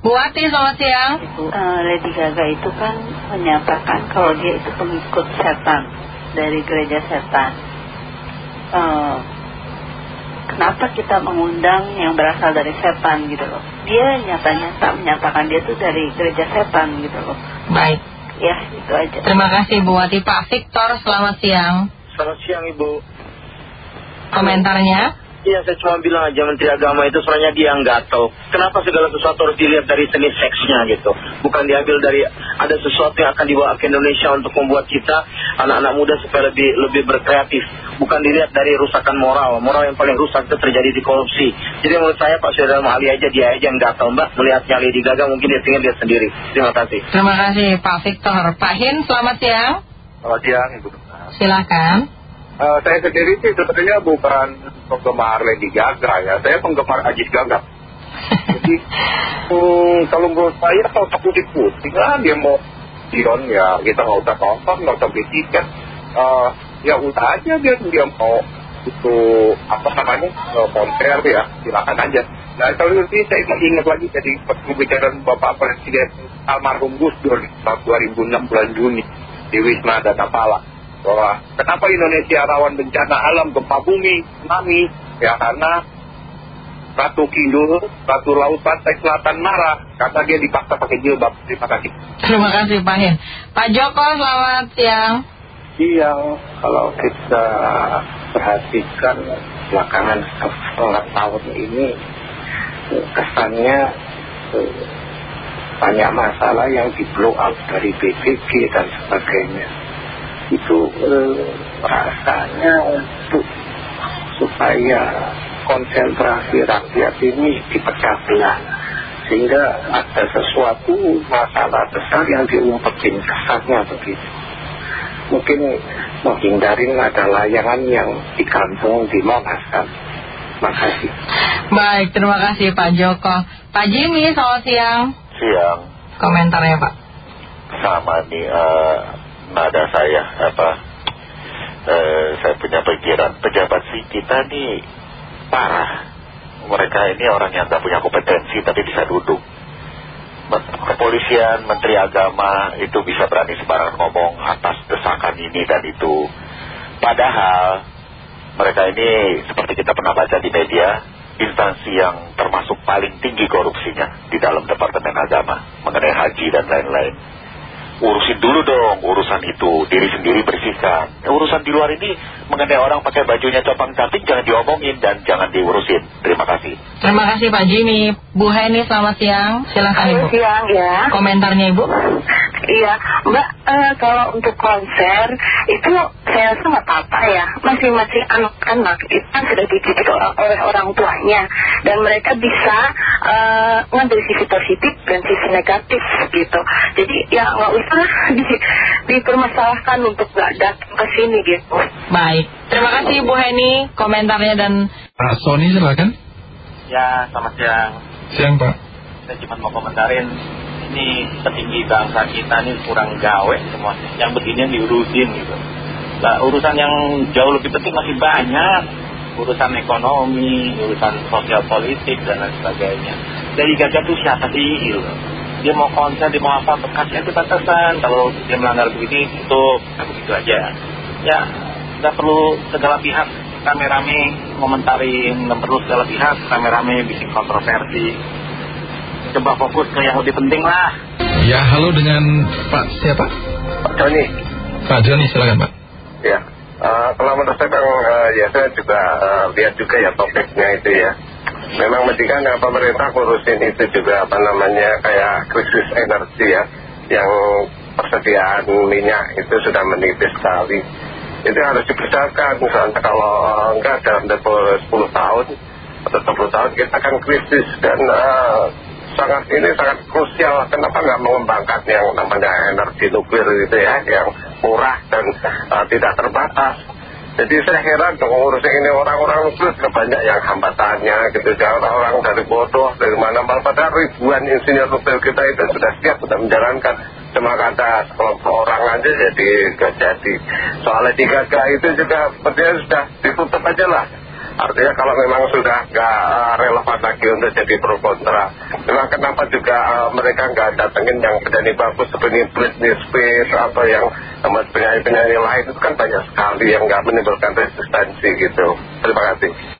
Bu Ati selamat siang. Uh, Lady Gaga itu kan menyatakan kalau dia itu pengikut setan dari gereja setan. Uh, kenapa kita mengundang yang berasal dari setan gitu loh? Dia nyata-nyata menyatakan dia itu dari gereja setan gitu loh. Baik. Ya itu aja. Terima kasih Bu Wati. Pak Victor selamat siang. Selamat siang Ibu. Komentarnya Iya, saya cuma bilang aja Menteri Agama itu sebenarnya dia yang gatel. Kenapa segala sesuatu harus dilihat dari seni seksnya gitu? Bukan diambil dari ada sesuatu yang akan dibawa ke Indonesia untuk membuat kita anak-anak muda supaya lebih lebih berkreatif. Bukan dilihat dari rusakan moral. Moral yang paling rusak itu terjadi di korupsi. Jadi menurut saya Pak Saudara Ali aja dia aja yang gatel Mbak. Melihatnya Lady Gaga mungkin dia tinggal lihat sendiri. Terima kasih. Terima kasih Pak Victor. Pak Hin, selamat siang. Selamat siang Ibu. Silakan. Uh, saya sendiri sih sebetulnya bukan penggemar Lady Gaga ya, saya penggemar Ajit Gaga. Jadi hmm, kalau menurut saya kalau putih-putih kan dia mau Dion ya kita nggak usah nonton, nggak usah beli tiket. Uh, ya udah aja dia dia mau itu apa namanya uh, konser ya silakan aja. Nah kalau itu saya ingat lagi jadi pembicaraan Bapak Presiden almarhum Gus Dur tahun 2006 bulan Juni di Wisma Datapala bahwa kenapa Indonesia rawan bencana alam gempa bumi, tsunami, ya karena Ratu Kidul, Ratu Laut Pantai Selatan marah karena dia dipaksa pakai jilbab. Terima kasih. Terima kasih Pak Hin. Pak Joko selamat siang. Siang, kalau kita perhatikan belakangan setengah tahun ini kesannya eh, banyak masalah yang di blow up dari BPG dan sebagainya itu eh, rasanya untuk supaya konsentrasi rakyat ini dipecah belah. Sehingga ada sesuatu masalah besar yang diumpetin kesannya begitu. Mungkin menghindari ada layangan yang digantung di Monas kan. Makasih baik terima kasih Pak Joko. Pak Jimmy selamat siang. Siang. Komentarnya Pak. Sama nih uh, nada saya apa eh, saya punya pikiran pejabat sih kita nih parah. Mereka ini orang yang nggak punya kompetensi tapi bisa duduk. Kepolisian, menteri agama itu bisa berani sembarangan ngomong atas desakan ini dan itu. Padahal mereka ini seperti kita pernah baca di media instansi yang termasuk paling tinggi korupsinya di dalam Departemen Agama mengenai haji dan lain-lain urusin dulu dong urusan itu. Diri sendiri bersihkan. Urusan di luar ini mengenai orang pakai bajunya copang cantik jangan diomongin dan jangan diurusin. Terima kasih. Terima kasih Pak Jimmy. Bu Heni selamat siang. Silahkan Ibu. siang ya. Komentarnya Ibu iya Mbak uh, kalau untuk konser itu saya rasa nggak apa-apa ya. Masing-masing anak-anak itu kan sudah dididik oleh orang tuanya. Dan mereka bisa uh, ngambil sisi positif dan sisi negatif gitu. Jadi ya nggak usah di, dipermasalahkan untuk nggak datang ke sini gitu. Baik. Terima kasih Bu Heni komentarnya dan Pak Sony silakan. Ya selamat siang. Siang Pak. Saya cuma mau komentarin ini petinggi bangsa kita ini kurang gawe semuanya yang begini yang diurusin gitu. Nah, urusan yang jauh lebih penting masih banyak. Urusan ekonomi, urusan sosial politik dan lain sebagainya. Dari gajah itu siapa sih gitu. Dia mau konser, dia mau apa, bekasnya itu batasan. Kalau dia melanggar begini itu nah, begitu aja. Ya nggak perlu segala pihak rame-rame ngomentarin nggak perlu segala pihak rame-rame bikin kontroversi coba fokus ke yang lebih penting lah. Ya halo dengan Pak siapa? Pak Joni. Pak Joni silakan Pak. Ya uh, kalau menurut saya bang uh, ya saya juga uh, lihat juga ya topiknya itu ya. Memang mendingan ya, pemerintah ngurusin itu juga apa namanya kayak krisis energi ya yang persediaan minyak itu sudah menipis sekali. Itu harus dibesarkan misalnya kalau enggak dalam tempo 10 tahun atau 20 tahun kita akan krisis dan sangat ini sangat krusial. Kenapa nggak mengembangkan yang namanya energi nuklir gitu ya yang murah dan tidak terbatas? Jadi saya heran dong ngurusin ini orang-orang nuklir banyak yang hambatannya gitu ya. Orang-orang dari bodoh dari mana. Mana padahal ribuan insinyur nuklir kita itu sudah siap sudah menjalankan. Cuma kata sekelompok orang aja jadi gak jadi. Soalnya di gagal itu juga sepertinya sudah ditutup aja lah Artinya kalau memang sudah nggak eh, relevan lagi untuk jadi pro kontra. Memang kenapa juga eh, mereka nggak datengin yang penyanyi bagus seperti Britney Spears atau yang sama penyanyi-penyanyi lain itu kan banyak sekali yang nggak menimbulkan resistensi gitu. Terima kasih.